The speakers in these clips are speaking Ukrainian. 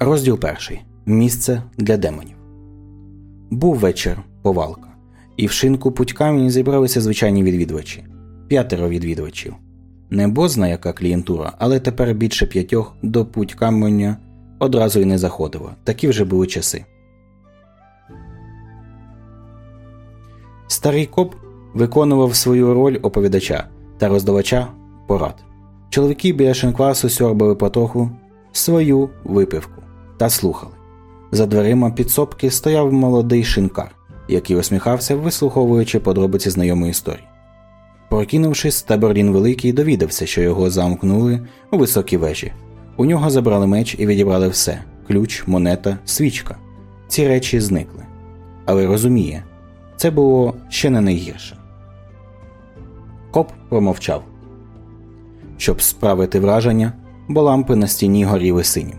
Розділ перший. Місце для демонів. Був вечір повалка, і в шинку путь камінь зібралися звичайні відвідувачі п'ятеро відвідувачів. Не бозна яка клієнтура, але тепер більше п'ятьох до путь каменя одразу й не заходило. Такі вже були часи. Старий коп виконував свою роль оповідача та роздавача порад. Чоловіки біля шинквасу сьорбали потоху свою випивку та слухали. За дверима підсобки стояв молодий шинкар, який усміхався, вислуховуючи подробиці знайомої історії. Прокинувшись, Таберлін Великий довідався, що його замкнули у високій вежі. У нього забрали меч і відібрали все ключ, монета, свічка. Ці речі зникли. Але розуміє, це було ще не найгірше. Коп промовчав. Щоб справити враження, бо лампи на стіні горіли синім.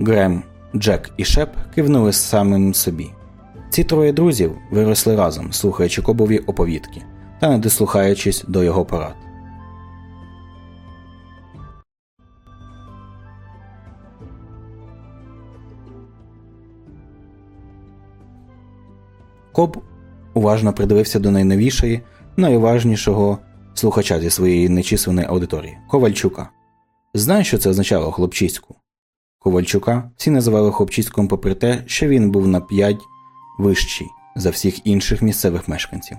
Грем, Джек і Шеп кивнули самим собі. Ці троє друзів виросли разом, слухаючи кобові оповідки та не дослухаючись до його порад. Коб уважно придивився до найновішої, найуважнішого слухача зі своєї нечисленної аудиторії Ковальчука. Знаєш, що це означало хлопчиську? Ковальчука всі називали хлопчиськом попри те, що він був на п'ять вищий за всіх інших місцевих мешканців.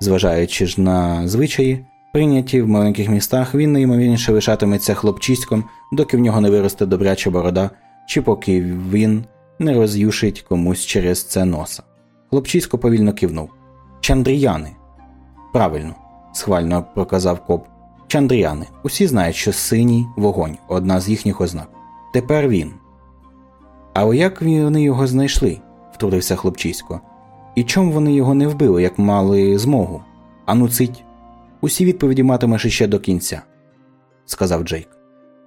Зважаючи ж на звичаї, прийняті в маленьких містах, він найімовірніше лишатиметься хлопчиськом, доки в нього не виросте добряча борода, чи поки він не роз'юшить комусь через це носа. Хлопчисько повільно кивнув. Чандріяни. Правильно, схвально проказав коп. Чандріяни. Усі знають, що синій вогонь одна з їхніх ознак. Тепер він. Але як вони його знайшли? втрутився хлопчисько. І чому вони його не вбили, як мали змогу? Ану цить. Усі відповіді матимеш іще до кінця, сказав Джейк.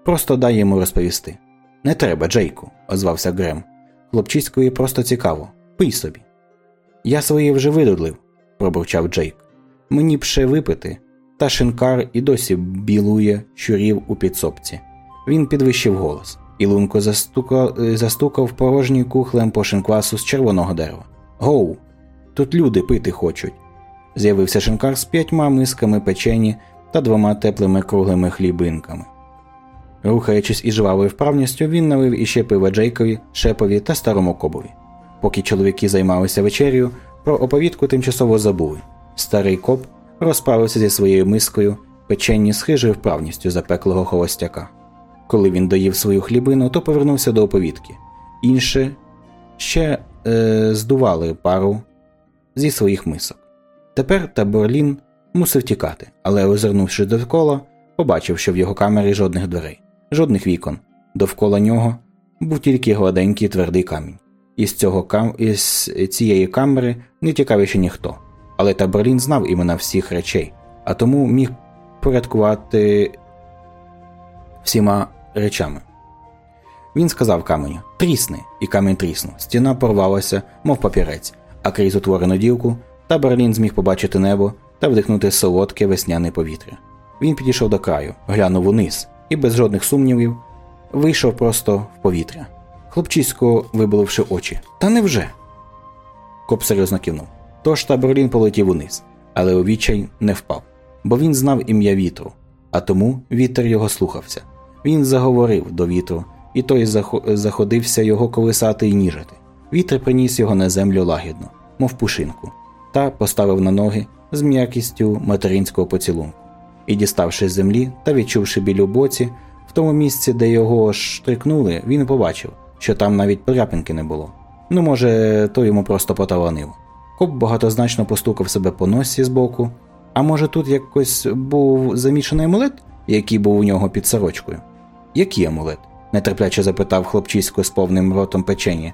Просто дай йому розповісти. Не треба, Джейку, озвався Грем. Хлопчиськові просто цікаво. Пий собі. Я своє вже видудлив, пробурчав Джейк. Мені б ще випити. Та шинкар і досі білує щурів у підсобці. Він підвищив голос, і лунко застукав, застукав порожній кухлем по шинквасу з червоного дерева. Гоу, Тут люди пити хочуть. З'явився шинкар з п'ятьма мисками печені та двома теплими круглими хлібинками. Рухаючись із жвавою вправністю, він налив іще пива Джейкові, Шепові та старому кобові. Поки чоловіки займалися вечерю, про оповідку тимчасово забули. Старий коп розправився зі своєю мискою, печенні з вправністю запеклого холостяка. Коли він доїв свою хлібину, то повернувся до оповідки. Інше ще е, здували пару зі своїх мисок. Тепер Таборлін мусив тікати, але, озирнувши довкола, побачив, що в його камері жодних дверей, жодних вікон. Довкола нього був тільки гладенький твердий камінь. Із цього кам... із цієї камери не тікав ще ніхто. Але Таберлін знав імена всіх речей, а тому міг порядкувати всіма речами. Він сказав каменю Трісни, і камінь тріснув. Стіна порвалася, мов папірець, а крізь утворену дівку, та Берлін зміг побачити небо та вдихнути солодке весняне повітря. Він підійшов до краю, глянув униз і, без жодних сумнівів, вийшов просто в повітря. Хлопчисько вибаливши очі. Та невже? Коп серйозно кивнув. Тож та Берлін полетів униз, але у не впав, бо він знав ім'я вітру, а тому вітер його слухався. Він заговорив до вітру, і той заходився його колисати і ніжити. Вітер приніс його на землю лагідно, мов пушинку, та поставив на ноги з м'якістю материнського поцілунку. І, діставши з землі та відчувши біль у боці, в тому місці, де його штрикнули, він побачив, що там навіть подряпинки не було. Ну, може, то йому просто поталанило. Коп багатозначно постукав себе по носі збоку, а може, тут якось був замішаний амулет, який був у нього під сорочкою? Який амулет? нетерпляче запитав хлопчисько з повним ротом печені.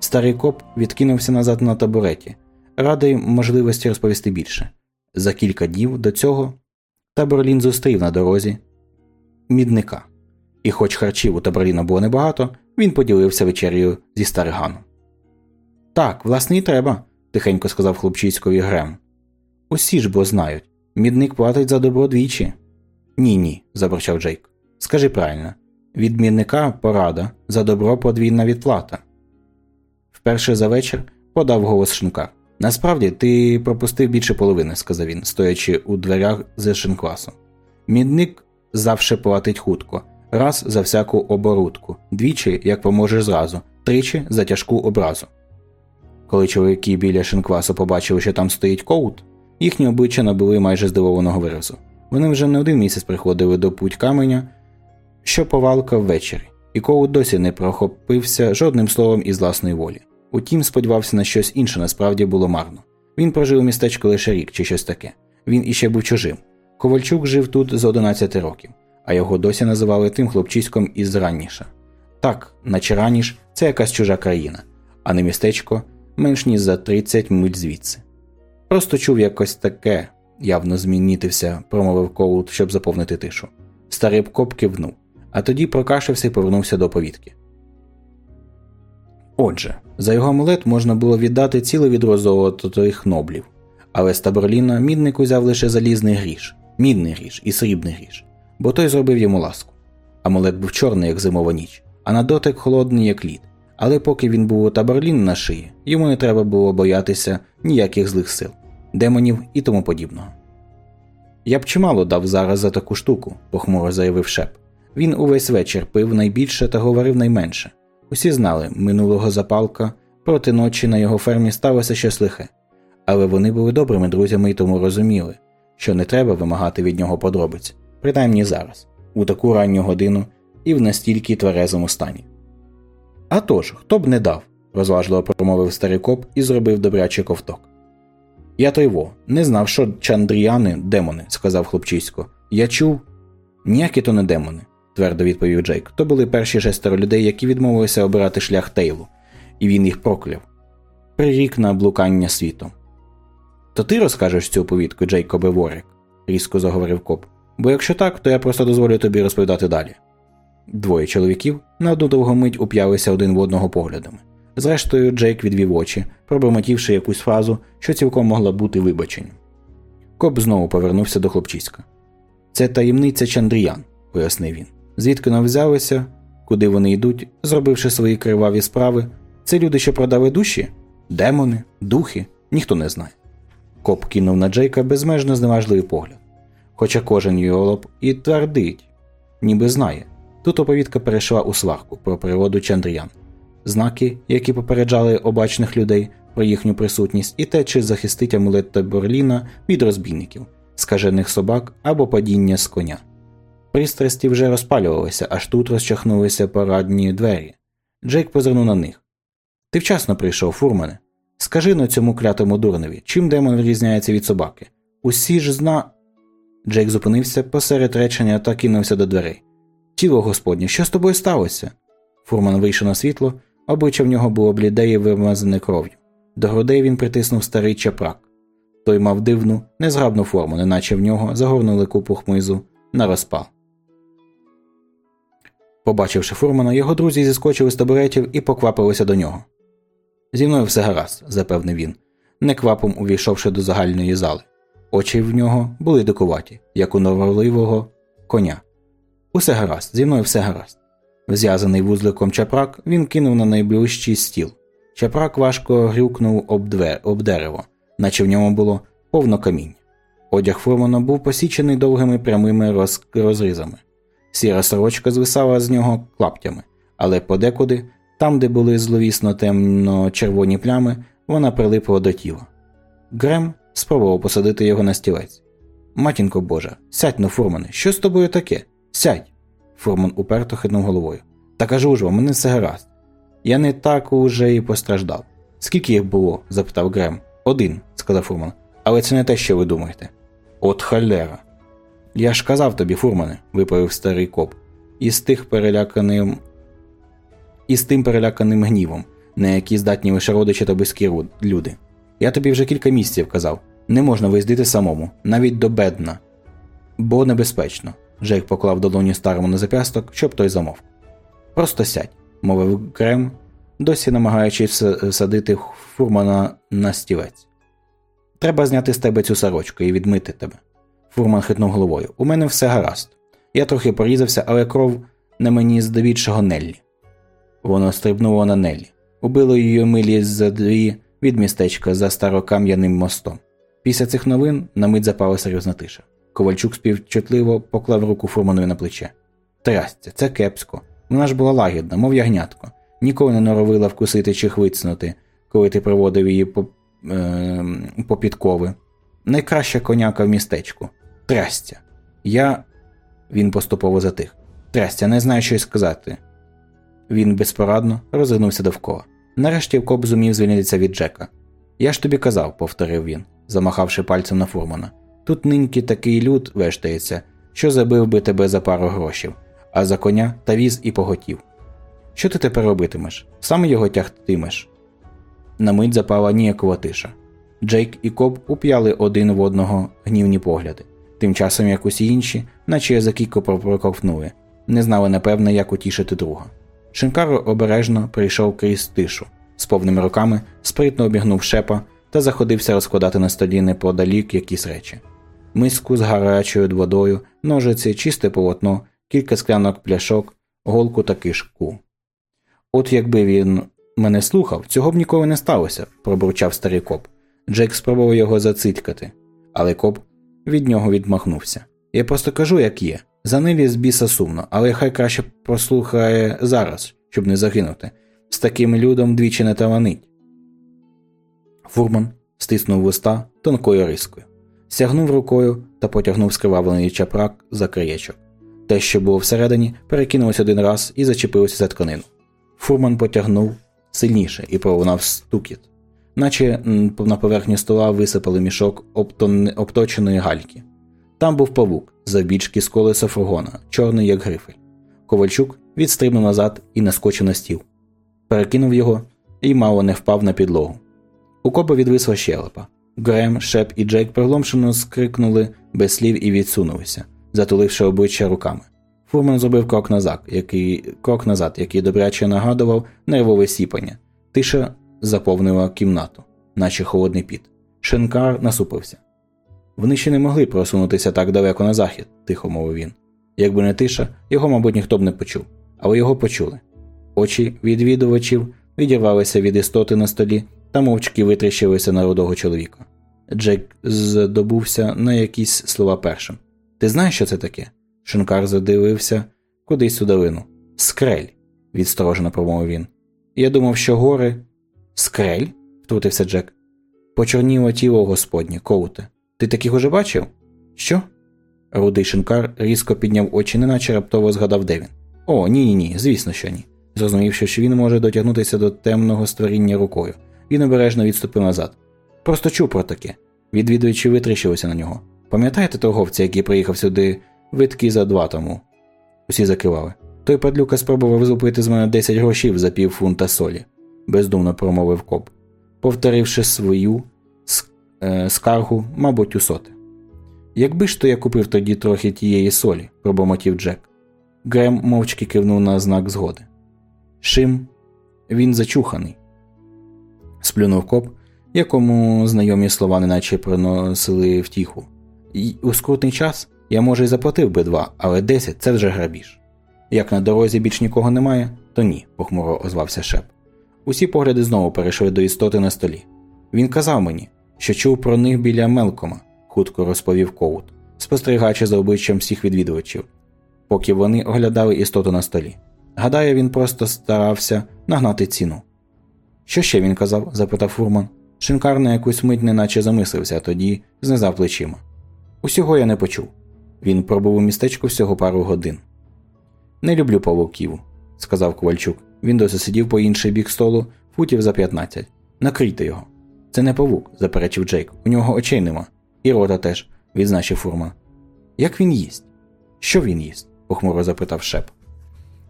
Старий коп відкинувся назад на табуреті, радий можливості розповісти більше. За кілька днів до цього Таборлін зустрів на дорозі мідника, і, хоч харчів у Таборліна було небагато, він поділився вечерею зі стариганом. Так, власне, і треба, тихенько сказав хлопчиськові Грем. Усі ж бо знають, мідник платить за добро двічі. Ні, ні, заборчав Джейк. Скажи правильно, Відмінника порада за добро подвійна відплата. Вперше за вечір подав голос шинкар. Насправді ти пропустив більше половини, сказав він, стоячи у дверях з шинкласом. Мідник завше платить хутко, раз за всяку оборудку, двічі, як поможеш зразу, тричі за тяжку образу. Коли чоловіки біля шинквасу побачили, що там стоїть коут, їхні обличчя набули майже здивованого виразу. Вони вже не один місяць приходили до путь каменя, що повалка ввечері, і коут досі не прохопився жодним словом із власної волі. Утім, сподівався на щось інше, насправді було марно. Він прожив у містечку лише рік чи щось таке. Він іще був чужим. Ковальчук жив тут з 11 років, а його досі називали тим хлопчиськом із раніше. Так, наче раніш, це якась чужа країна, а не містечко менш ніж за 30 миль звідси. Просто чув якось таке, явно змінітився, промовив Коут, щоб заповнити тишу. Старий коп кивнув, а тоді прокашився і повернувся до повідки. Отже, за його амулет можна було віддати ціле відро золотих ноблів, але з Таборліна мідник узяв лише залізний гріш, мідний гріш і срібний гріш, бо той зробив йому ласку. Амулет був чорний, як зимова ніч, а на дотик холодний, як лід. Але поки він був у Таборлін на шиї, йому не треба було боятися ніяких злих сил, демонів і тому подібного. Я б чимало дав зараз за таку штуку, похмуро заявив шеп. Він увесь вечір пив найбільше та говорив найменше. Усі знали, минулого запалка проти ночі на його фермі сталося щось лихе, але вони були добрими друзями і тому розуміли, що не треба вимагати від нього подробиць, принаймні зараз, у таку ранню годину і в настільки тверезому стані. «А тож, хто б не дав, розважливо промовив старий коп і зробив добрячий ковток. Я той во, не знав, що чандріяни демони, сказав хлопчисько. Я чув. Ніякі то не демони твердо відповів Джейк. То були перші шестеро людей, які відмовилися обирати шлях Тейлу, і він їх прокляв. Прирік на блукання світом. То ти розкажеш цю повідку, Джейкобе Ворик, різко заговорив коп. Бо якщо так, то я просто дозволю тобі розповідати далі. Двоє чоловіків на одну довгу мить уп'ялися один в одного поглядами. Зрештою, Джейк відвів очі, пробормотівши якусь фразу, що цілком могла бути вибаченням. Коп знову повернувся до хлопчиська. Це таємниця Чандріян, пояснив він звідки нам взялися, куди вони йдуть, зробивши свої криваві справи. Це люди, що продали душі? Демони, духи, ніхто не знає. Коп кинув на Джейка безмежно зневажливий погляд. Хоча кожен йолоп і твердить, ніби знає. Тут оповідка перейшла у сварку про природу Чандріян, знаки, які попереджали обачних людей про їхню присутність, і те, чи захистить амулет Таборліна від розбійників, скажених собак або падіння з коня. Пристрасті вже розпалювалися, аж тут розчахнулися парадні двері. Джейк позирнув на них. Ти вчасно прийшов, фурмане. Скажи на цьому клятому дурневі, чим демон відрізняється від собаки? Усі ж зна. Джейк зупинився посеред речення та кинувся до дверей. Тіло господнє, що з тобою сталося? Фурман вийшов на світло, обличчя в нього було бліде і вимазане кров'ю. До грудей він притиснув старий чапрак. Той мав дивну, незграбну форму, неначе в нього загорнули купу хмизу на розпал. Побачивши фурмана, його друзі зіскочили з табуретів і поквапилися до нього. Зі мною все гаразд, запевнив він, неквапом увійшовши до загальної зали. Очі в нього були дикуваті, як у норовливого коня. Усе гаразд, зі мною все гаразд. Зв'язаний вузликом чапрак, він кинув на найближчий стіл. Чапрак важко грюкнув об, двер, об дерево, наче в ньому було повно каміння. Одяг фурмана був посічений довгими прямими роз... розрізами. Сіра сорочка звисала з нього клаптями, але подекуди, там, де були зловісно темно-червоні плями, вона прилипла до тіла. Грем спробував посадити його на стілець. Матінко Божа, сядь на фурмане, що з тобою таке? Сядь. Фурман уперто хитнув головою. Та кажу ж вам, мене все гаразд. Я не так уже і постраждав. Скільки їх було? запитав Грем. Один, сказав Фурман. Але це не те, що ви думаєте. От халера. Я ж казав тобі, фурмане, виповів старий коп, із тих переляканим. із тим переляканим гнівом, на які здатні лише родичі та близькі люди. Я тобі вже кілька місяців казав не можна виїздити самому, навіть до бедна, бо небезпечно. Джейк поклав долоні старому на зап'ясток, щоб той замовк. Просто сядь, мовив Крем, досі намагаючись садити фурмана на стілець. Треба зняти з тебе цю сорочку і відмити тебе. Фурман хитнув головою. У мене все гаразд. Я трохи порізався, але кров на мені здебільшого Неллі. Воно стрибнуло на Неллі, убило її милі за дві від містечка за старокам'яним мостом. Після цих новин на мить запала серйозна тиша. Ковальчук співчутливо поклав руку фурманові на плече. Трясця, це кепсько. Вона ж була лагідна, мов ягнятко. Ніколи не норовила вкусити чи хвицнути, коли ти проводив її по, е, по підкови. Найкраща коняка в містечку. Трясця. Я. Він поступово затих. Трясця, не знаю, що й сказати. Він безпорадно розвернувся довкола. Нарешті Коб зумів звільнитися від Джека. Я ж тобі казав, повторив він, замахавши пальцем на фурмана. Тут ниньки такий люд вештається, що забив би тебе за пару грошів, а за коня та віз і поготів. Що ти тепер робитимеш? Саме його тягтимеш. На мить запала ніякова тиша. Джейк і Коб уп'яли один в одного гнівні погляди, тим часом як усі інші, наче язики проковтнули, не знали напевне, як утішити друга. Шинкаро обережно прийшов крізь тишу, з повними руками спритно обігнув шепа та заходився розкладати на столі неподалік якісь речі. Миску з гарячою водою, ножиці, чисте полотно, кілька склянок пляшок, голку та кишку. От якби він мене слухав, цього б ніколи не сталося, пробурчав старий коп. Джек спробував його зацитькати, але коп від нього відмахнувся. Я просто кажу, як є. За нилі з біса сумно, але хай краще послухає зараз, щоб не загинути. З таким людом двічі не таланить. Фурман стиснув вуста тонкою рискою, сягнув рукою та потягнув скривавлений чапрак за краєчок. Те, що було всередині, перекинулося один раз і зачепилося за тканину. Фурман потягнув сильніше і пролунав стукіт, наче на поверхні стола висипали мішок обточеної гальки. Там був павук, завбічки з колеса фургона, чорний, як грифель. Ковальчук відстрибнув назад і наскочив на стіл. Перекинув його і мало не впав на підлогу. У коба відвисла щелепа. Грем, Шеп і Джек пригломшено скрикнули без слів і відсунулися, затуливши обличчя руками. Фурман зробив крок назад, який крок назад, який добряче нагадував нервове сіпання. Тиша заповнила кімнату, наче холодний піт. Шенкар насупився. Вони ще не могли просунутися так далеко на захід, тихо мовив він. Якби не тиша, його, мабуть, ніхто б не почув, але його почули. Очі відвідувачів відірвалися від істоти на столі та мовчки витріщилися на рудого чоловіка. Джек здобувся на якісь слова першим. Ти знаєш, що це таке? Шинкар задивився кудись у долину. Скрель, відсторожено промовив він. Я думав, що гори. Скрель? втрутився Джек. Почорніло тіло господнє, коуте. Ти таких уже бачив? Що? Рудий шинкар різко підняв очі, неначе раптово згадав, де він. О, ні, ні, ні, звісно, що ні. Зрозумівши, що він може дотягнутися до темного створіння рукою, він обережно відступив назад. Просто чув про таке. Відвідувачі витріщилися на нього. Пам'ятаєте торговця, який приїхав сюди витки за два тому? Усі закивали. Той падлюка спробував зупити з мене 10 грошів за пів фунта солі, бездумно промовив коп, повторивши свою е, скаргу, мабуть, у соти. Якби ж то я купив тоді трохи тієї солі, пробомотів Джек. Грем мовчки кивнув на знак згоди. Шим, він зачуханий. Сплюнув коп, якому знайомі слова неначе приносили втіху. І у скрутний час я, може, й заплатив би два, але десять це вже грабіж. Як на дорозі більш нікого немає, то ні, похмуро озвався шеп. Усі погляди знову перейшли до істоти на столі. Він казав мені, що чув про них біля Мелкома, хутко розповів Коут, спостерігаючи за обличчям всіх відвідувачів, поки вони оглядали істоту на столі. Гадаю, він просто старався нагнати ціну. Що ще він казав? запитав фурман. Шинкар на якусь мить неначе замислився, а тоді знизав плечима. Усього я не почув. Він пробув у містечку всього пару годин. Не люблю павуків, сказав Ковальчук. Він досі сидів по інший бік столу, футів за 15. Накрийте його. Це не павук, заперечив Джейк. У нього очей нема. І рота теж, відзначив фурман. Як він їсть? Що він їсть? похмуро запитав шеп.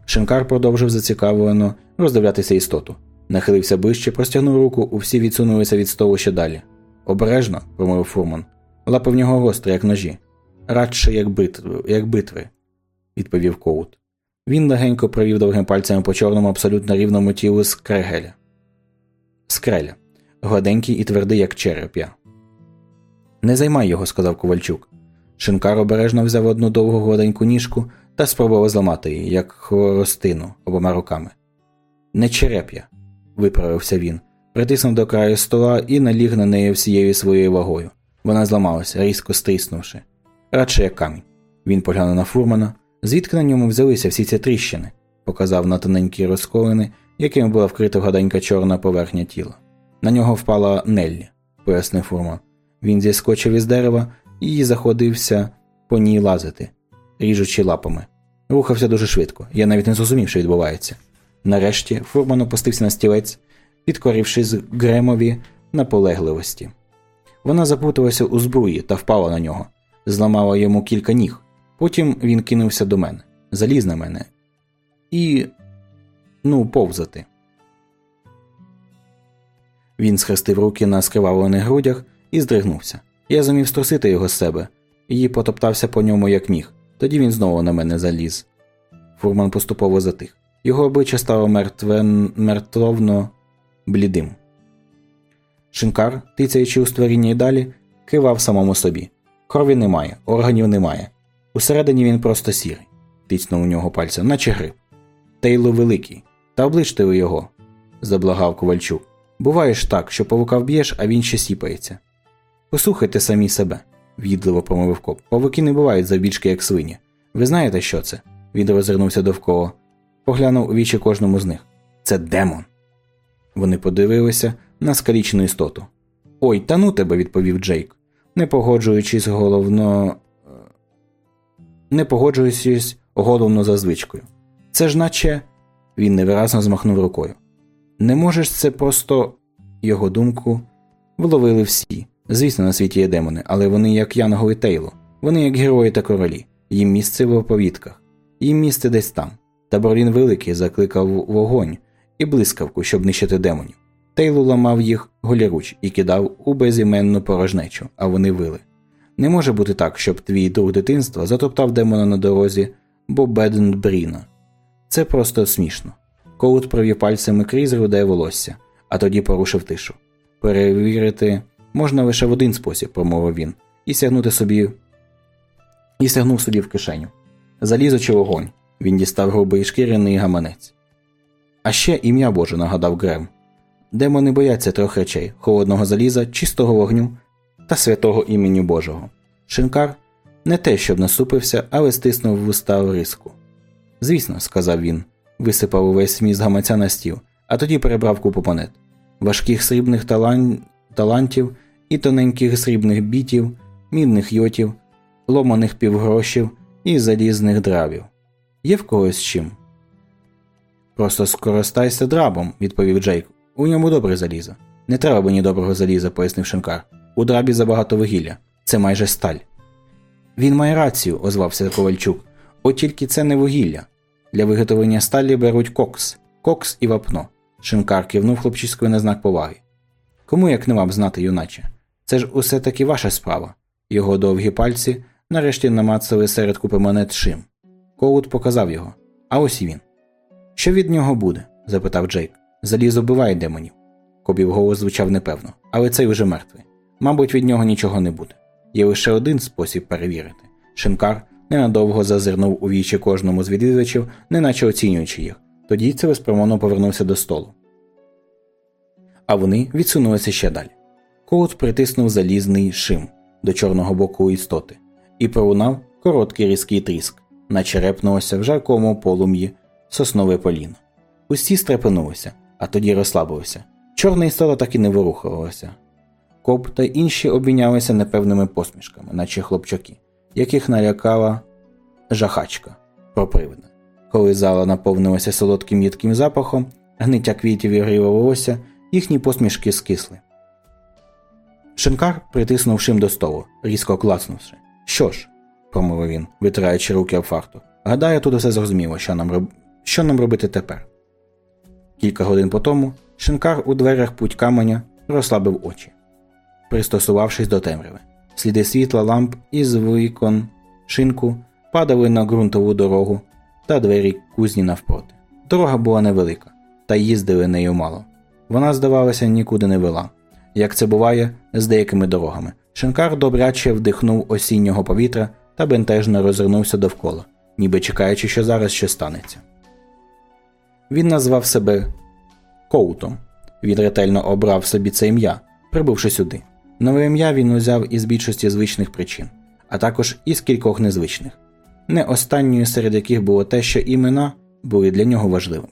Шинкар продовжив зацікавлено роздивлятися істоту. Нахилився ближче, простягнув руку, усі відсунулися від столу ще далі. Обережно, промовив фурман. Лапи в нього гострі, як ножі. Радше, як битви, як битви, відповів Коут. Він легенько провів довгим пальцями по чорному, абсолютно рівному тілу скрегеля. Скреля, гладенький і твердий, як череп'я. Не займай його, сказав Ковальчук. Шинкар обережно взяв одну довгу гладеньку ніжку та спробував зламати її, як хворостину обома руками. Не череп'я, виправився він, притиснув до краю стола і наліг на неї всією своєю вагою. Вона зламалася, різко стріснувши. Радше як камінь. Він поглянув на фурмана, звідки на ньому взялися всі ці тріщини, показав на тоненькі розколини, якими була вкрита гаденька чорна поверхня тіла. На нього впала Неллі, пояснив фурман. Він зіскочив із дерева і заходився по ній лазити, ріжучи лапами. Рухався дуже швидко, я навіть не зрозумів, що відбувається. Нарешті фурман опустився на стілець, підкорівшись Гремові наполегливості. Вона запуталася у збруї та впала на нього, зламала йому кілька ніг. Потім він кинувся до мене, заліз на мене і. ну, повзати. Він схрестив руки на скривавлених грудях і здригнувся. Я зумів струсити його з себе і потоптався по ньому як міг. Тоді він знову на мене заліз. Фурман поступово затих. Його обличчя стало мертвен... мертвовно блідим. Шинкар, тицяючи у створіння й далі, кивав самому собі. Крові немає, органів немає. Усередині він просто сірий, тицнув у нього пальцем, наче гриб. Тейло великий. Та обличте ви його, заблагав Ковальчук. Буває ж так, що павука вб'єш, а він ще сіпається. Послухайте самі себе, в'їдливо промовив коп. Павуки не бувають завбільшки, як свині. Ви знаєте, що це? Він розвернувся довкола, поглянув у вічі кожному з них. Це демон. Вони подивилися на скалічну істоту. Ой, та ну тебе, відповів Джейк, не погоджуючись головно. Не погоджуючись головно за звичкою. Це ж наче. Він невиразно змахнув рукою. Не можеш це просто. Його думку вловили всі. Звісно, на світі є демони, але вони як Янго і Тейло, вони як герої та королі, їм місце в оповідках, їм місце десь там. Та Берлін Великий закликав вогонь і блискавку, щоб нищити демонів. Тейло ламав їх голіруч і кидав у безіменну порожнечу, а вони вили. Не може бути так, щоб твій друг дитинства затоптав демона на дорозі Бобеденбріна. Це просто смішно. Коут провів пальцями крізь руде волосся, а тоді порушив тишу. Перевірити можна лише в один спосіб, промовив він, і сягнути собі. І сягнув собі в кишеню. Залізо чи вогонь. Він дістав грубий шкіряний гаманець. А ще ім'я Боже, нагадав Грем. Демони бояться трьох речей холодного заліза, чистого вогню та святого імені Божого. Шинкар не те, щоб насупився, але стиснув вуста в риску. Звісно, сказав він, висипав увесь сміст гаманця на стіл, а тоді перебрав купу монет. Важких срібних талан... талантів і тоненьких срібних бітів, мідних йотів, ломаних півгрошів і залізних драбів. Є в когось чим? Просто скористайся драбом, відповів Джейк. У ньому добре залізо. Не треба мені доброго заліза, пояснив Шинкар. У драбі забагато вугілля. Це майже сталь. Він має рацію, озвався Ковальчук. От тільки це не вугілля. Для виготовлення сталі беруть кокс, кокс і вапно. Шинкар кивнув хлопчиською на знак поваги. Кому як не вам знати, юначе? Це ж усе таки ваша справа. Його довгі пальці нарешті намацали серед купи монет шим. Коут показав його. А ось і він. Що від нього буде? запитав Джейк. Залізо биває демонів. Кобів голос звучав непевно, але цей уже мертвий. Мабуть, від нього нічого не буде. Є лише один спосіб перевірити. Шинкар ненадовго зазирнув у вічі кожному з відвідувачів, неначе оцінюючи їх. Тоді цілеспромовно повернувся до столу. А вони відсунулися ще далі. Коут притиснув залізний шим до чорного боку істоти і пролунав короткий різкий тріск, наче репнулося в жаркому полум'ї соснове поліно. Усі стрепенулися, а тоді розслабилися. Чорна істота так і не вирухувалася. Коп та інші обмінялися непевними посмішками, наче хлопчаки, яких налякала жахачка пропривидна. Коли зала наповнилася солодким їдким запахом, гниття квітів і грива волосся, їхні посмішки скисли. Шинкар притиснув шим до столу, різко клацнувши. Що ж, промовив він, витираючи руки об фарту. Гадаю, тут усе зрозуміло, що нам роб... що нам робити тепер. Кілька годин по тому шинкар у дверях путь каменя розслабив очі, пристосувавшись до темряви. Сліди світла ламп із вікон шинку падали на ґрунтову дорогу та двері кузні навпроти. Дорога була невелика, та їздили нею мало. Вона, здавалося, нікуди не вела, як це буває з деякими дорогами. Шинкар добряче вдихнув осіннього повітря та бентежно розвернувся довкола. ніби чекаючи, що зараз щось станеться. Він назвав себе Коутом. Він ретельно обрав собі це ім'я, прибувши сюди. Нове ім'я він узяв із більшості звичних причин, а також із кількох незвичних, не останньою серед яких було те, що імена були для нього важливими.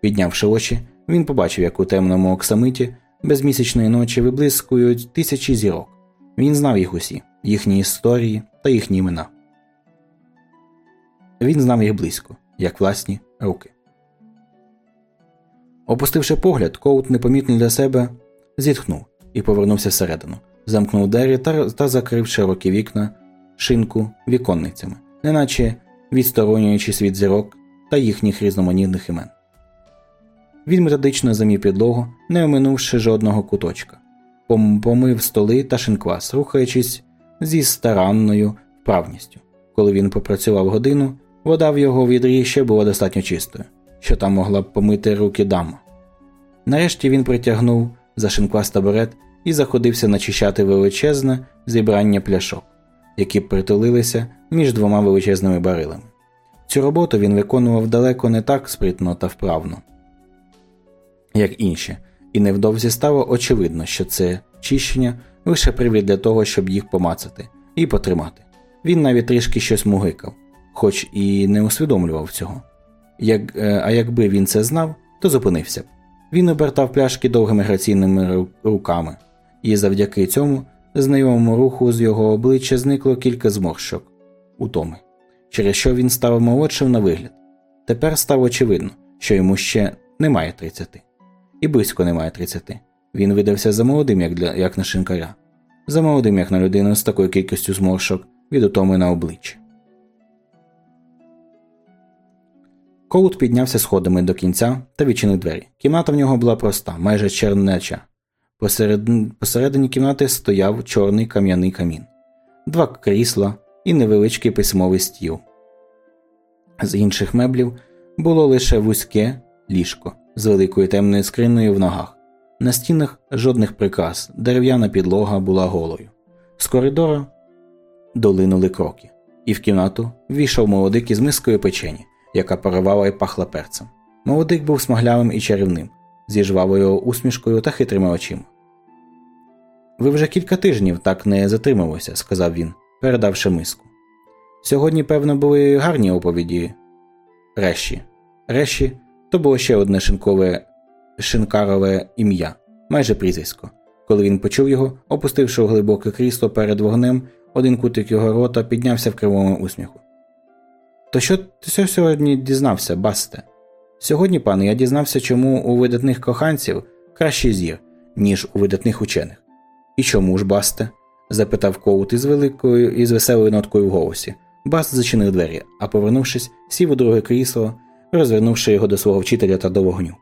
Піднявши очі, він побачив, як у темному оксамиті безмісячної ночі виблискують тисячі зірок. Він знав їх усі, їхні історії та їхні імена. Він знав їх близько, як власні руки. Опустивши погляд, Коут непомітно для себе зітхнув і повернувся всередину, замкнув двері та, та закрив широкі вікна, шинку віконницями, неначе відсторонюючись від зірок та їхніх різноманітних імен. Він методично замів підлогу, не оминувши жодного куточка, помив столи та шинквас, рухаючись зі старанною вправністю. Коли він попрацював годину, вода в його відрі ще була достатньо чистою, що там могла б помити руки дама. Нарешті він притягнув за шинквас табурет і заходився начищати величезне зібрання пляшок, які притулилися між двома величезними барилами. Цю роботу він виконував далеко не так спритно та вправно, як інші, і невдовзі стало очевидно, що це чищення лише привід для того, щоб їх помацати і потримати. Він навіть трішки щось мугикав, хоч і не усвідомлював цього. Як, е, А якби він це знав, то зупинився б. Він обертав пляшки довгими граційними руками, і завдяки цьому знайомому руху з його обличчя зникло кілька зморщок утоми, через що він став молодшим на вигляд. Тепер стало очевидно, що йому ще немає 30. І близько немає 30. Він видався за молодим, як для, як на шинкаря, за молодим, як на людину з такою кількістю зморшок від утоми на обличчі. Коут піднявся сходами до кінця та відчинив двері. Кімната в нього була проста, майже чернеча. Посеред... Посередині кімнати стояв чорний кам'яний камін, два крісла і невеличкий письмовий стіл. З інших меблів було лише вузьке ліжко з великою темною скриною в ногах. На стінах жодних прикрас, дерев'яна підлога була голою. З коридора долинули кроки, і в кімнату ввійшов молодик із мискою печені яка парувала і пахла перцем. Молодик був смаглявим і чарівним, зі жвавою усмішкою та хитрими очима. Ви вже кілька тижнів так не затрималися, сказав він, передавши миску. Сьогодні, певно, були гарні оповіді реші. Реші то було ще одне шинкове шинкарове ім'я, майже прізвисько. Коли він почув його, опустивши в глибоке крісло перед вогнем, один кутик його рота піднявся в кривому усміху. То що ти сьогодні дізнався, басте? Сьогодні, пане, я дізнався, чому у видатних коханців кращий зір, ніж у видатних учених. І чому ж, басте? запитав Коут із великою із веселою ноткою в голосі. Баст зачинив двері, а повернувшись, сів у друге крісло, розвернувши його до свого вчителя та до вогню.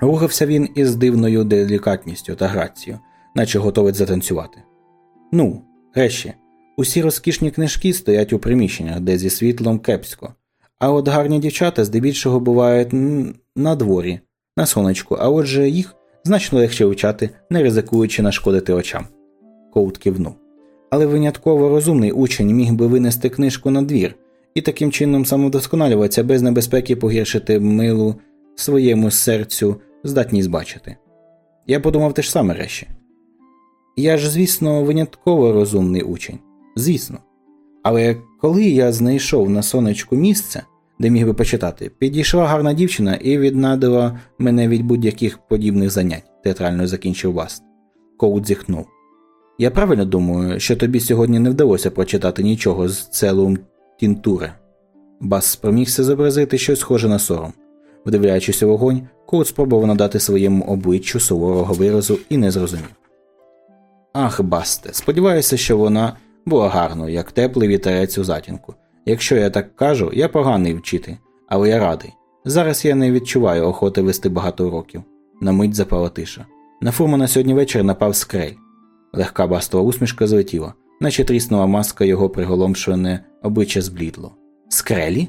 Рухався він із дивною делікатністю та грацією, наче готовець затанцювати. Ну, решті, Усі розкішні книжки стоять у приміщеннях, де зі світлом кепсько, а от гарні дівчата здебільшого бувають на дворі, на сонечку, а отже їх значно легше вивчати, не ризикуючи нашкодити очам. Коут кивнув. Але винятково розумний учень міг би винести книжку на двір і таким чином самовдосконалюватися без небезпеки погіршити милу своєму серцю здатність бачити. Я подумав те ж саме речі. Я ж, звісно, винятково розумний учень звісно. Але коли я знайшов на сонечку місце, де міг би почитати, підійшла гарна дівчина і віднадила мене від будь-яких подібних занять, театрально закінчив Баст. Коут зіхнув. Я правильно думаю, що тобі сьогодні не вдалося прочитати нічого з целум Тінтуре. Бас спромігся зобразити щось схоже на сором. Вдивляючись у вогонь, Коут спробував надати своєму обличчю суворого виразу і не зрозумів. Ах, басте, сподіваюся, що вона була гарною, як теплий вітерець у затінку. Якщо я так кажу, я поганий вчити, але я радий. Зараз я не відчуваю охоти вести багато уроків. На мить запала тиша. На фурмана сьогодні ввечері напав скрель. Легка бастова усмішка злетіла, наче тріснула маска його приголомшене обличчя зблідло. Скрелі?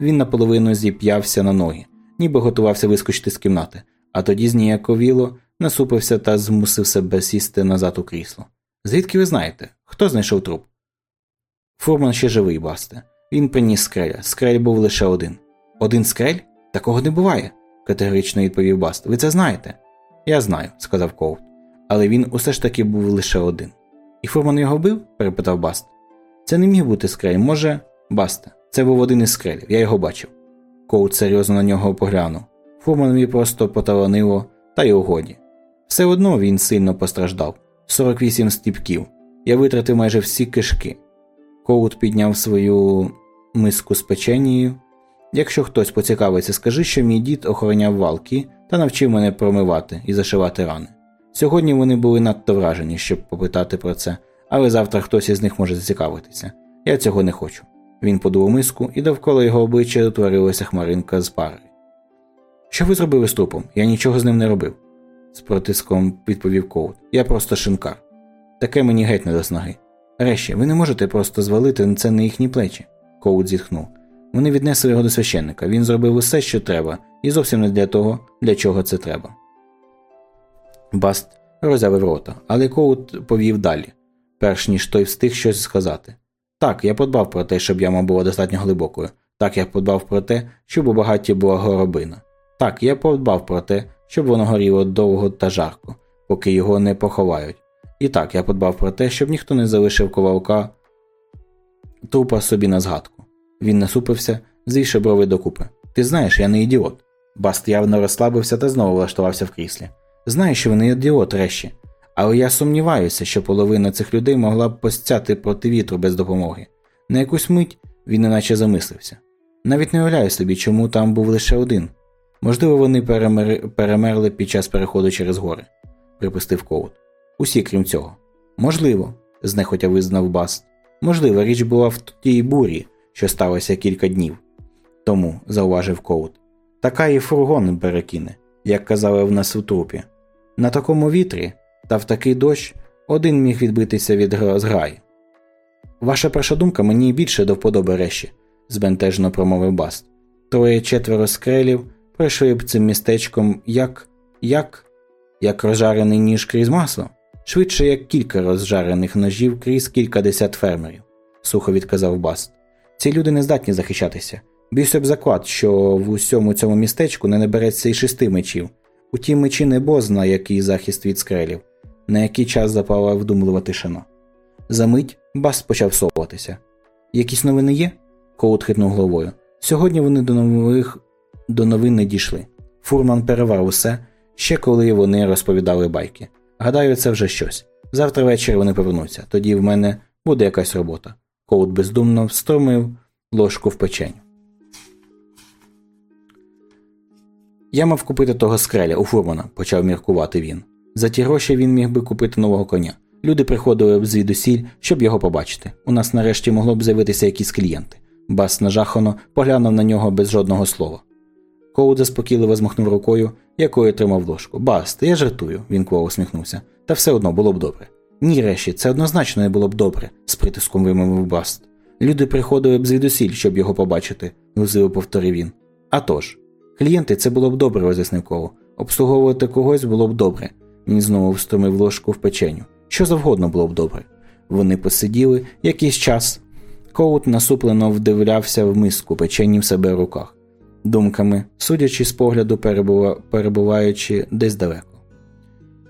Він наполовину зіп'явся на ноги, ніби готувався вискочити з кімнати, а тоді зніяковіло насупився та змусив себе сісти назад у крісло. Звідки ви знаєте? Хто знайшов труп? Фурман ще живий, басте. Він приніс скреля. Скрель був лише один. Один скрель? Такого не буває, категорично відповів Баст. Ви це знаєте? Я знаю, сказав Коут. Але він усе ж таки був лише один. І фурман його бив? перепитав Баст. Це не міг бути скрель, може. Баста. Це був один із скрелів, я його бачив. Коут серйозно на нього поглянув. Фурманові просто поталанило, та й угоді. Все одно він сильно постраждав 48 стіпків. Я витратив майже всі кишки. Коут підняв свою миску з печенією. Якщо хтось поцікавиться, скажи, що мій дід охороняв валки та навчив мене промивати і зашивати рани. Сьогодні вони були надто вражені, щоб попитати про це, але завтра хтось із них може зацікавитися. Я цього не хочу. Він подув миску, і довкола його обличчя утворилася хмаринка з пари. Що ви зробили з трупом? Я нічого з ним не робив, з протиском відповів Коут. Я просто шинкар. Таке мені геть не до снаги. Решті, ви не можете просто звалити це на їхні плечі. Коут зітхнув. Вони віднесли його до священника. Він зробив усе, що треба, і зовсім не для того, для чого це треба. Баст розявив рота, але Коут повів далі, перш ніж той встиг щось сказати. Так, я подбав про те, щоб яма була достатньо глибокою. Так, я подбав про те, щоб у багаті була горобина. Так, я подбав про те, щоб воно горіло довго та жарко, поки його не поховають. І так, я подбав про те, щоб ніхто не залишив ковалка трупа собі на згадку. Він насупився, звівши брови докупи. Ти знаєш, я не ідіот. Баст явно розслабився та знову влаштувався в кріслі. Знаю, що ви не ідіот, реші. Але я сумніваюся, що половина цих людей могла б постяти проти вітру без допомоги. На якусь мить він неначе замислився. Навіть не уявляю собі, чому там був лише один. Можливо, вони перемер... перемерли під час переходу через гори, припустив Коут. Усі, крім цього. Можливо, знехотя визнав Баст. Можливо, річ була в тій бурі, що сталося кілька днів. Тому, зауважив Коут. Така і фургон перекине, як казали в нас у трупі. На такому вітрі та в такий дощ один міг відбитися від зграї. Ваша перша думка мені більше до вподоби реші, збентежно промовив Баст. Троє четверо скрелів пройшли б цим містечком як. як. як розжарений ніж крізь масло, швидше як кілька розжарених ножів крізь кількадесят фермерів, сухо відказав Баст. Ці люди не здатні захищатися. Більше б заклад, що в усьому цьому містечку не набереться і шести мечів. Утім, мечі не бозна, який захист від скрелів на який час запала вдумлива тишина. Замить Бас почав совуватися. Якісь новини є? Коут хитнув головою. Сьогодні вони до нових до новин не дійшли. Фурман перевар усе, ще коли вони розповідали байки. Гадаю, це вже щось. Завтра ввечері вони повернуться, тоді в мене буде якась робота. Коут бездумно встромив ложку в печень. Я мав купити того скреля у фурмана, почав міркувати він. За ті гроші він міг би купити нового коня. Люди приходили б звідусіль, щоб його побачити. У нас нарешті могло б з'явитися якісь клієнти. Бас нажахано поглянув на нього без жодного слова. Коуд заспокійливо змахнув рукою, якою тримав ложку. Баст, я жартую, він кво усміхнувся. Та все одно було б добре. Ні, реші, це однозначно не було б добре, з притиском вимовив Баст. Люди приходили б звідусіль, щоб його побачити, глузиво повторив він. А тож, клієнти це було б добре, роз'яснив Коу. Обслуговувати когось було б добре. Він знову встромив ложку в печеню. Що завгодно було б добре. Вони посиділи якийсь час. Коут насуплено вдивлявся в миску печені в себе в руках, думками, судячи з погляду, перебуваючи десь далеко.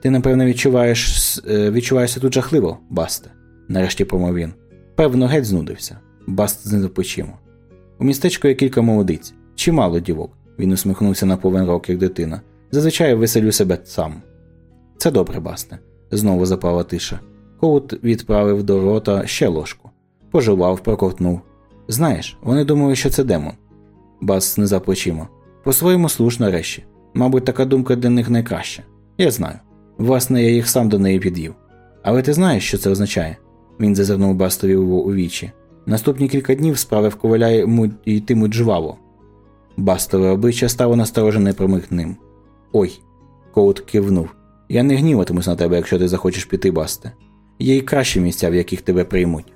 Ти, напевно, відчуваєш е, відчуваєшся тут жахливо, Басте, нарешті промов він. Певно, геть знудився. Баст знизив плечима. У містечку є кілька молодиць, чимало дівок. Він усміхнувся на повен рок, як дитина. Зазвичай веселю себе сам. Це добре, басне, знову запала тиша. Коут відправив до рота ще ложку. Пожував, проковтнув. Знаєш, вони думають, що це демон. Бас не за плечима. По-своєму слушно речі. Мабуть, така думка для них найкраща. Я знаю. Власне, я їх сам до неї підвів. Але ти знаєш, що це означає? Він зазирнув Бастові у вічі. Наступні кілька днів справи в коваля йтимуть жваво. Бастове обличчя стало насторожене промикним. Ой. Коут кивнув. Я не гніватимусь на тебе, якщо ти захочеш піти, Басте. Є й кращі місця, в яких тебе приймуть.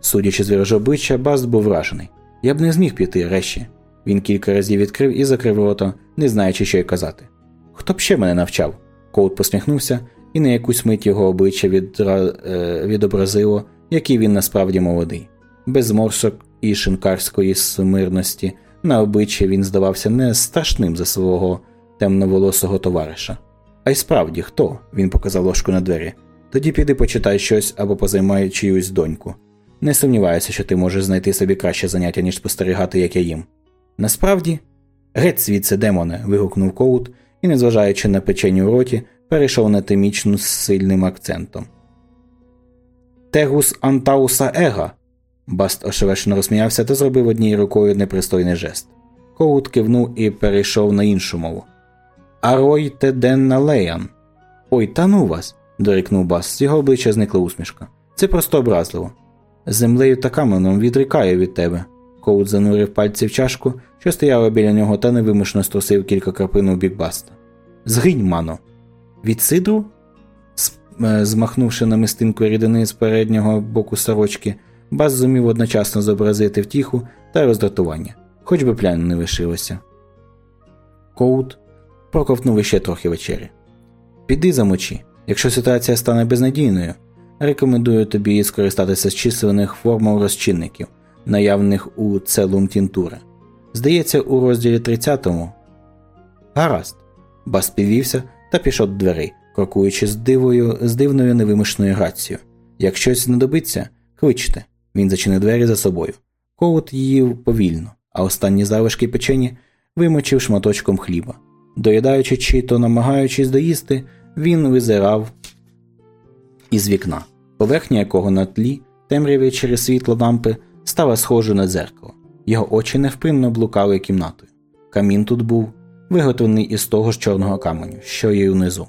Судячи з обличчя, Баст був вражений. Я б не зміг піти, реші. Він кілька разів відкрив і закрив рота, не знаючи, що й казати. Хто б ще мене навчав? Коут посміхнувся, і на якусь мить його обличчя відра... е... відобразило, який він насправді молодий, без зморшок і шинкарської сумирності на обличчя він здавався не страшним за свого темноволосого товариша. А й справді, хто? він показав ложку на двері. Тоді піди почитай щось або позаймай чиюсь доньку. Не сумніваюся, що ти можеш знайти собі краще заняття, ніж спостерігати, як я їм. Насправді, геть звідси, демоне. вигукнув Коут і, незважаючи на печень у роті, перейшов на темічну з сильним акцентом. Тегус Антауса Ега. Баст ошелешено розсміявся та зробив однією рукою непристойний жест. Коут кивнув і перейшов на іншу мову. Арой Теденна Леян. Ой, та ну вас. дорікнув Бас, з його обличчя зникла усмішка. Це просто образливо. Землею та каменом відрікаю від тебе. Коут занурив пальці в чашку, що стояла біля нього, та невимушно струсив кілька крапин у бік Баста. Згинь, мано. Від сидру? Е, змахнувши на мистинку рідини з переднього боку сорочки, Бас зумів одночасно зобразити втіху та роздратування, хоч би плян не лишилося. Коут проковтнув іще трохи вечері. Піди замочи. Якщо ситуація стане безнадійною, рекомендую тобі скористатися з численних формул розчинників, наявних у целум тінтури. Здається, у розділі 30-му. Гаразд. Бас підвівся та пішов до дверей, крокуючи з дивою, з дивною невимушеною грацією. Як щось знадобиться, кличте. Він зачинив двері за собою. Коут їв повільно, а останні залишки печені вимочив шматочком хліба. Доїдаючи чи то намагаючись доїсти, він визирав із вікна, поверхня якого на тлі, темряві через світло лампи, стала схожою на дзеркало. Його очі невпинно блукали кімнатою. Камін тут був виготовлений із того ж чорного каменю, що й унизу.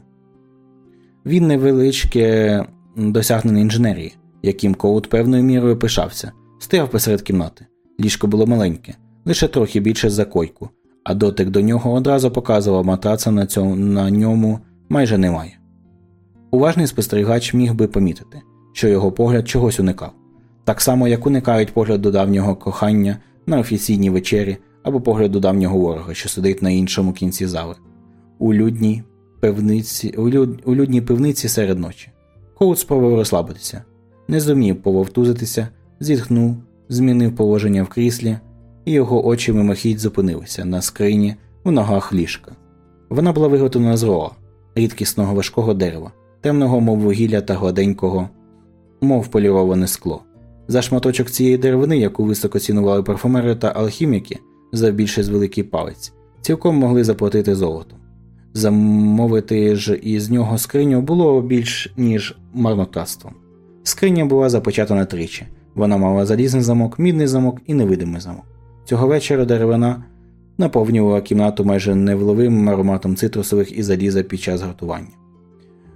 Він невеличке досягнений інженерії, яким Коут певною мірою пишався, стояв посеред кімнати. Ліжко було маленьке, лише трохи більше за койку, а дотик до нього одразу показував матраца на, цьому, на ньому майже немає. Уважний спостерігач міг би помітити, що його погляд чогось уникав, так само, як уникають погляду давнього кохання на офіційній вечері або погляду давнього ворога, що сидить на іншому кінці зали, у людній пивниці, у, люд, у людній пивниці серед ночі. Коут спробував розслабитися, не зумів пововтузитися, зітхнув, змінив положення в кріслі, і його очі мимохідь зупинилися на скрині у ногах ліжка. Вона була виготовлена з роа, рідкісного важкого дерева, темного, мов вугілля та гладенького, мов поліроване скло. За шматочок цієї деревини, яку високо цінували парфумери та алхіміки, за більше з великий палець, цілком могли заплатити золотом. Замовити ж із нього скриню було більш ніж марнотратством. Скриня була започатана тричі. Вона мала залізний замок, мідний замок і невидимий замок. Цього вечора деревина наповнювала кімнату майже невловимим ароматом цитрусових і заліза під час гартування.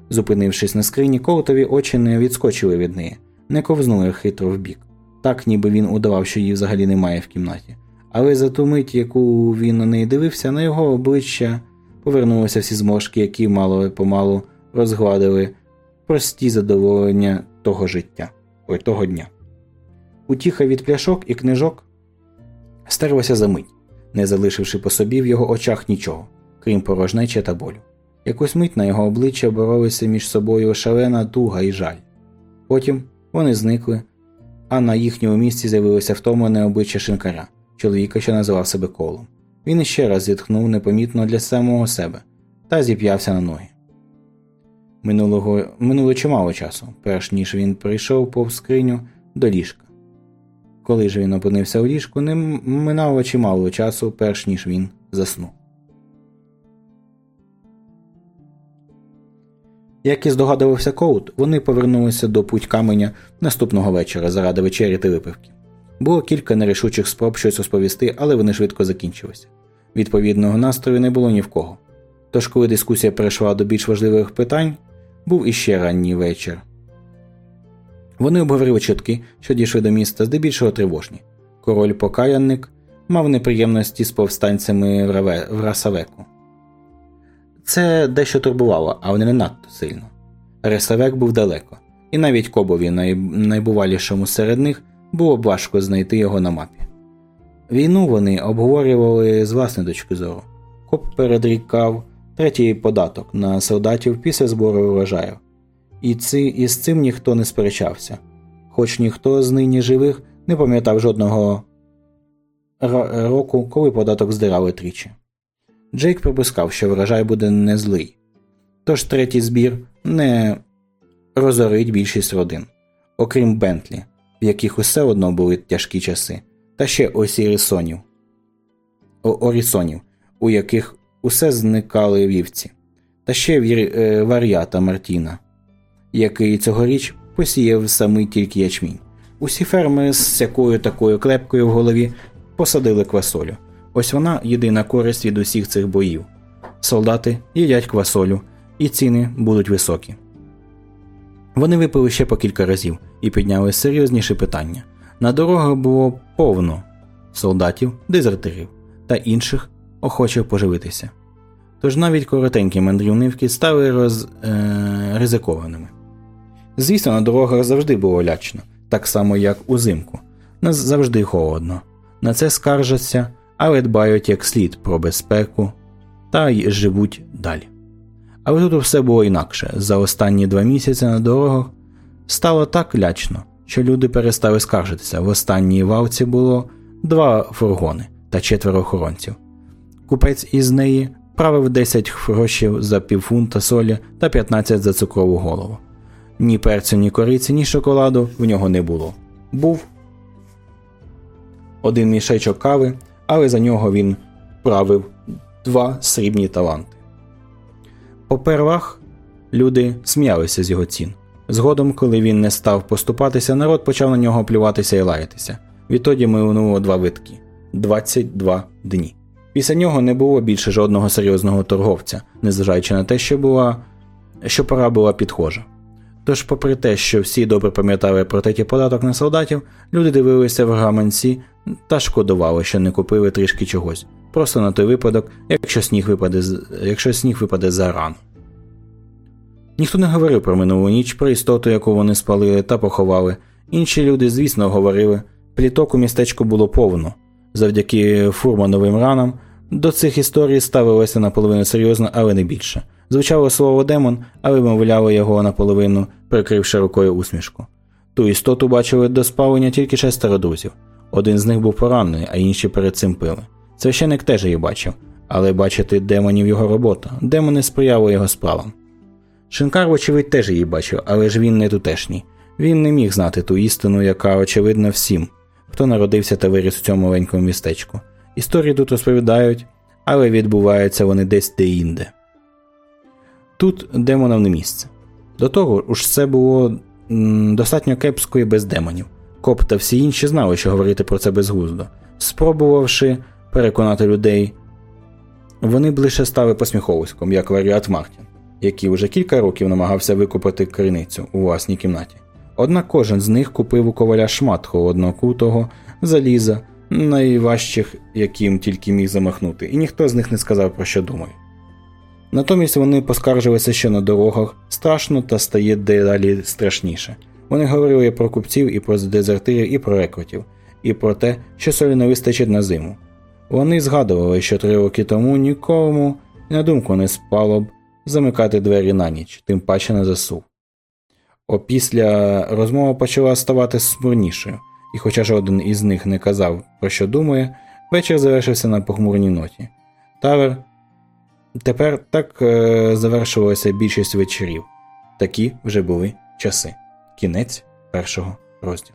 Зупинившись на скрині, колотові очі не відскочили від неї, не ковзнули хитро вбік, так ніби він удавав, що її взагалі немає в кімнаті. Але за ту мить, яку він на неї дивився, на його обличчя повернулися всі зморшки, які мало помалу розгладили прості задоволення того життя, ой, того дня. Утіха від пляшок і книжок стерлася за мить, не залишивши по собі в його очах нічого, крім порожнечі та болю. Якусь мить на його обличчя боролися між собою шалена туга і жаль. Потім вони зникли, а на їхньому місці з'явилося втомлене обличчя шинкаря, чоловіка, що називав себе колом. Він іще раз зітхнув непомітно для самого себе та зіп'явся на ноги. Минулого, Минуло чимало часу, перш ніж він прийшов повз скриню до ліжка. Коли ж він опинився у ліжку, не минало чимало часу, перш ніж він заснув. Як і здогадувався Коут, вони повернулися до путь каменя наступного вечора заради вечері та випивки. Було кілька нерішучих спроб щось розповісти, але вони швидко закінчилися. Відповідного настрою не було ні в кого. Тож, коли дискусія перейшла до більш важливих питань, був іще ранній вечір. Вони обговорили чутки, що дійшли до міста, здебільшого тривожні. Король покаянник мав неприємності з повстанцями в Расавеку. Це дещо турбувало, але не надто сильно. Ресавек був далеко, і навіть Кобові, най... найбувалішому серед них, було б важко знайти його на мапі. Війну вони обговорювали з власної точки зору. Коп передрікав третій податок на солдатів після збору урожаю. І, ці... і з цим ніхто не сперечався, хоч ніхто з нині живих не пам'ятав жодного року, коли податок здирали тричі. Джейк припускав, що врожай буде не злий. Тож третій збір не розорить більшість родин, окрім Бентлі, в яких усе одно були тяжкі часи, та ще Осірісонів, Орісонів, у яких усе зникали вівці, та ще е, Вар'ята Мартіна, який цьогоріч посіяв самий тільки ячмінь. Усі ферми з якою такою клепкою в голові посадили квасолю. Ось вона єдина користь від усіх цих боїв. Солдати їдять квасолю, і ціни будуть високі. Вони випили ще по кілька разів і підняли серйозніші питання. На дорогах було повно солдатів, дезертирів та інших охочих поживитися. Тож навіть коротенькі мандрівнивки стали роз, е, ризикованими. Звісно, на дорогах завжди було лячно, так само як узимку. Нас завжди холодно. На це скаржаться, але дбають як слід про безпеку та й живуть далі. Але тут все було інакше. За останні два місяці на дорогах стало так лячно, що люди перестали скаржитися. В останній валці було два фургони та четверо охоронців. Купець із неї правив 10 грошів за півфунта солі та 15 за цукрову голову. Ні перцю, ні кориці, ні шоколаду в нього не було. Був один мішечок кави, але за нього він правив два срібні таланти. Попервах люди сміялися з його цін. Згодом, коли він не став поступатися, народ почав на нього плюватися і лаятися. Відтоді минуло два витки 22 дні. Після нього не було більше жодного серйозного торговця, незважаючи на те, що була що пора була підхожа. Тож, попри те, що всі добре пам'ятали про третій податок на солдатів, люди дивилися в гаманці та шкодували, що не купили трішки чогось, просто на той випадок, якщо сніг випаде, якщо сніг випаде зарано. Ніхто не говорив про минулу ніч, про істоту, яку вони спалили та поховали. Інші люди, звісно, говорили. Пліток у містечку було повно. Завдяки фурмановим ранам до цих історій ставилося наполовину серйозно, але не більше. Звучало слово демон, але вимовляли його наполовину, прикривши рукою усмішку. Ту істоту бачили до спалення тільки шестеро друзів. Один з них був поранений, а інші перед цим пили. Священик теж її бачив, але бачити демонів його робота. Демони сприяли його справам. Шинкар, вочевидь, теж її бачив, але ж він не тутешній. Він не міг знати ту істину, яка очевидна всім, хто народився та виріс у цьому маленькому містечку. Історії тут розповідають, але відбуваються вони десь де-інде. Тут демонам не місце. До того ж це було достатньо кепсько і без демонів. Коп та всі інші знали, що говорити про це безглуздо. Спробувавши переконати людей, вони б лише стали посміховиськом, як Варіат Мартін, який уже кілька років намагався викопати криницю у власній кімнаті. Однак кожен з них купив у коваля шмат холоднокутого заліза, найважчих, яким тільки міг замахнути, і ніхто з них не сказав про що думає. Натомість вони поскаржилися, що на дорогах страшно та стає дедалі страшніше. Вони говорили про купців і про дезертирів, і про рекрутів, і про те, що солі не вистачить на зиму. Вони згадували, що три роки тому нікому на думку не спало б замикати двері на ніч, тим паче на засув. Опісля розмова почала ставати смурнішою, і хоча жоден із них не казав, про що думає, вечір завершився на похмурній ноті. Тавер Тепер так е, завершувалася більшість вечорів. Такі вже були часи. Кінець першого розділу.